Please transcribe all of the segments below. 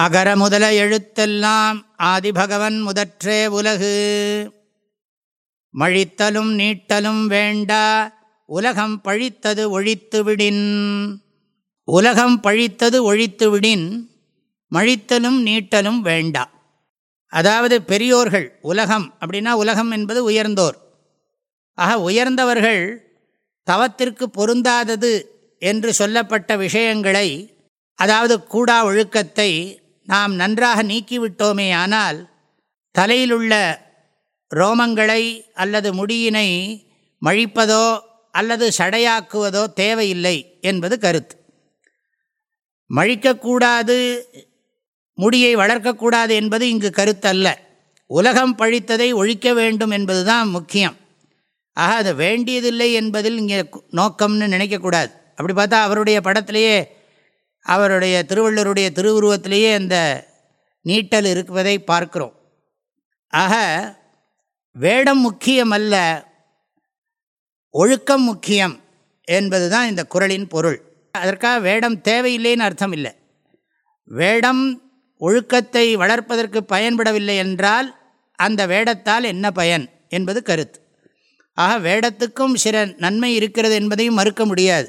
அகர முதல எழுத்தெல்லாம் ஆதிபகவன் முதற்றே உலகு. மழித்தலும் நீட்டலும் வேண்டா உலகம் பழித்தது ஒழித்து விடின். உலகம் பழித்தது ஒழித்து விடின் மழித்தலும் நீட்டலும் வேண்டா. அதாவது பெரியோர்கள் உலகம் அப்படின்னா உலகம் என்பது உயர்ந்தோர். ஆக உயர்ந்தவர்கள் தவத்திற்கு பொருந்தாதது என்று சொல்லப்பட்ட விஷயங்களை அதாவது கூடா ஒழுக்கத்தை நாம் நன்றாக நீக்கிவிட்டோமே ஆனால் தலையிலுள்ள ரோமங்களை அல்லது முடியினை மழிப்பதோ அல்லது சடையாக்குவதோ தேவையில்லை என்பது கருத்து. மழிக்கக்கூடாது முடியை வளர்க்கக்கூடாது என்பது இங்கு கருத்தல்ல. உலகம் பழித்ததை ஒழிக்க வேண்டும் என்பதுதான் முக்கியம். ஆக அது வேண்டியதில்லை என்பதில் இங்கே நோக்கம்னு நினைக்கக்கூடாது. அப்படி பார்த்தா அவருடைய படத்திலேயே அவருடைய திருவள்ளுவருடைய திருவுருவத்திலேயே அந்த நீட்டல் இருப்பதை பார்க்கிறோம். ஆக வேடம் முக்கியம் அல்ல ஒழுக்கம் முக்கியம் என்பது தான் இந்த குரலின் பொருள். அதற்காக வேடம் தேவையில்லைன்னு அர்த்தம் இல்லை வேடம் ஒழுக்கத்தை வளர்ப்பதற்கு பயன்படவில்லை என்றால் அந்த வேடத்தால் என்ன பயன் என்பது கருத்து. ஆக வேடத்துக்கும் சில நன்மை இருக்கிறது என்பதையும் மறுக்க முடியாது.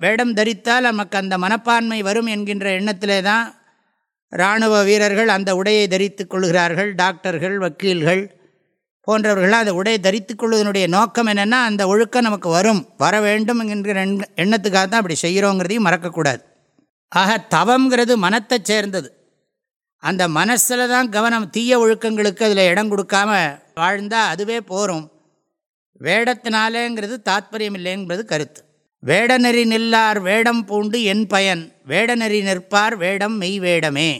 வேடம் தரித்தால் நமக்கு அந்த மனப்பான்மை வரும் என்கின்ற எண்ணத்திலே தான் இராணுவ வீரர்கள் அந்த உடையை தரித்து கொள்கிறார்கள். டாக்டர்கள் வக்கீல்கள் போன்றவர்கள் அந்த உடையை தரித்து கொள்வதனுடைய நோக்கம் என்னென்னா அந்த ஒழுக்கம் நமக்கு வரும். வர வேண்டும் என்கிற எண்ணத்துக்காக தான் அப்படி செய்கிறோங்கிறதையும் மறக்கக்கூடாது. ஆக தவங்கிறது மனத்தை சேர்ந்தது. அந்த மனசில் தான் கவனம் தீய ஒழுக்கங்களுக்கு அதில் இடம் கொடுக்காம வாழ்ந்தால் அதுவே போகும் வேடத்தினாலேங்கிறது தாத்பரியம் இல்லைங்கிறது கருத்து. வேடநெறி நில்லார் வேடம் பூண்டு என் பயன். வேடநெறி நிற்பார் வேடம் மெய் வேடமே.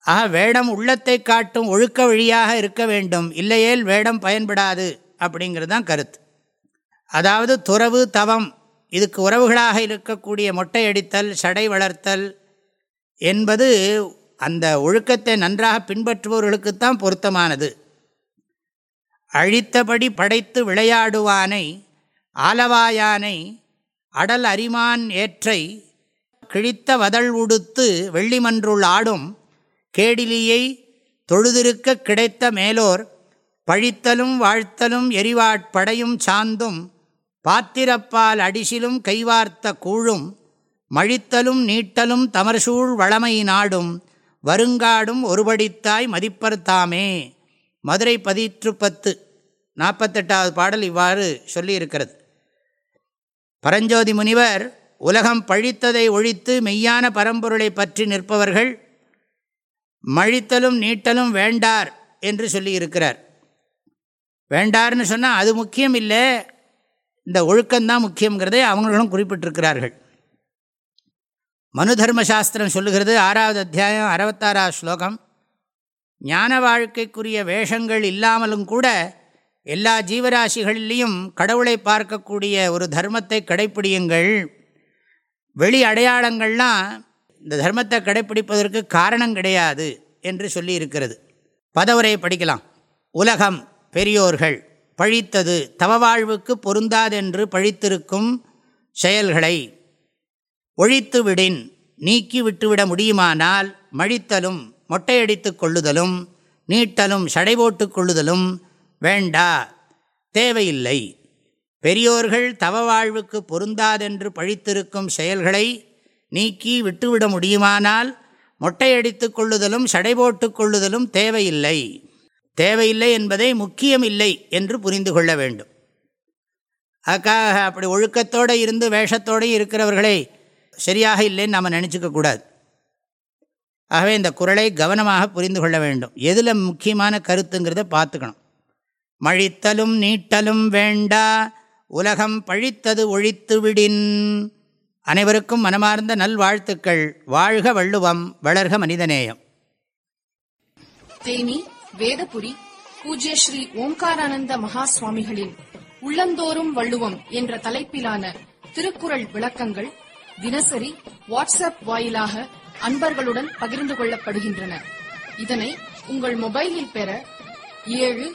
ஆக வேடம் உள்ளத்தை காட்டும் ஒழுக்க வழியாக இருக்க வேண்டும். இல்லையேல் வேடம் பயன்படாது அப்படிங்கிறது தான் கருத்து. அதாவது துறவு தவம் இதுக்கு உறவுகளாக இருக்கக்கூடிய மொட்டையடித்தல் சடை வளர்த்தல் என்பது அந்த ஒழுக்கத்தை நன்றாக பின்பற்றுபவர்களுக்குத்தான் பொருத்தமானது. அழித்தபடி படைத்து விளையாடுவானை ஆலவாயானை அடல் அரிமான் ஏற்றை கிழித்த வதழ் உடுத்து வெள்ளிமன்றுள் ஆடும் கேடிலியை தொழுதிருக்க கிடைத்த மேலோர் பழித்தலும் வாழ்த்தலும் எரிவாட்படையும் சாந்தும் பாத்திரப்பால் அடிசிலும் கைவார்த்த கூழும் மழித்தலும் நீட்டலும் தமர்சூழ் வளமை நாடும் வருங்காடும் ஒருபடித்தாய் மதிப்பர்த்தாமே மதுரை பதிற்று பத்து நாற்பத்தெட்டாவது பாடல் இவ்வாறு சொல்லியிருக்கிறது. பரஞ்சோதி முனிவர் உலகம் பழித்ததை ஒழித்து மெய்யான பரம்பொருளை பற்றி நிற்பவர்கள் மழித்தலும் நீட்டலும் வேண்டார் என்று சொல்லியிருக்கிறார் வேண்டார்னு சொன்னால் அது முக்கியம் இல்லை இந்த ஒழுக்கம்தான் முக்கியங்கிறதை அவங்களும் குறிப்பிட்டிருக்கிறார்கள். மனு தர்மசாஸ்திரம் சொல்லுகிறது ஆறாவது அத்தியாயம் அறுபத்தாறாவது ஸ்லோகம். ஞான வாழ்க்கைக்குரிய வேஷங்கள் இல்லாமலும் கூட எல்லா ஜீவராசிகளிலையும் கடவுளை பார்க்கக்கூடிய ஒரு தர்மத்தை கடைப்பிடியுங்கள். வெளி அடையாளங்கள்லாம் இந்த தர்மத்தை கடைப்பிடிப்பதற்கு காரணம் கிடையாது என்று சொல்லி இருக்கிறது பதவுரை படிக்கலாம். உலகம் பெரியோர்கள் பழித்தது தவ வாழ்வுக்கு பொருந்தாதென்று பழித்திருக்கும் செயல்களை ஒழித்து விடின் நீக்கி விட்டுவிட முடியுமானால் மழித்தலும் மொட்டையடித்து கொள்ளுதலும் நீட்டலும் சடை போட்டு கொள்ளுதலும் வேண்டா தேவையில்லை. பெரியோர்கள் தவ வாழ்வுக்கு பொருந்தாதென்று பழித்திருக்கும் செயல்களை நீக்கி விட்டுவிட முடியுமானால் மொட்டையடித்து கொள்ளுதலும் சடை போட்டு கொள்ளுதலும் தேவையில்லை. தேவையில்லை என்பதை முக்கியமில்லை என்று புரிந்து கொள்ள வேண்டும். அதுக்காக அப்படி ஒழுக்கத்தோடு இருந்து வேஷத்தோடு இருக்கிறவர்களை சரியாக இல்லைன்னு நாம் நினச்சிக்கக்கூடாது ஆகவே இந்த குரலை கவனமாக புரிந்து கொள்ள வேண்டும். எதில் முக்கியமான கருத்துங்கிறத பார்த்துக்கணும். மழித்தலும் நீட்டலும் வேண்டா உலகம் பழித்தது ஒழித்து விடின். அனைவருக்கும் மனமார்ந்த நல்வாழ்த்துக்கள். வாழ்க வள்ளுவம் வளர்க மனிதநேயம். தேனி வேதபுரி பூஜ்ய ஸ்ரீ ஓம்காரானந்த மகா சுவாமிகளின் உள்ளந்தோறும் வள்ளுவம் என்ற தலைப்பிலான திருக்குறள் விளக்கங்கள் தினசரி வாட்ஸ்அப் வாயிலாக அன்பர்களுடன் பகிர்ந்து கொள்ளப்படுகின்றன. இதனை உங்கள் மொபைலில் பெற ஏழு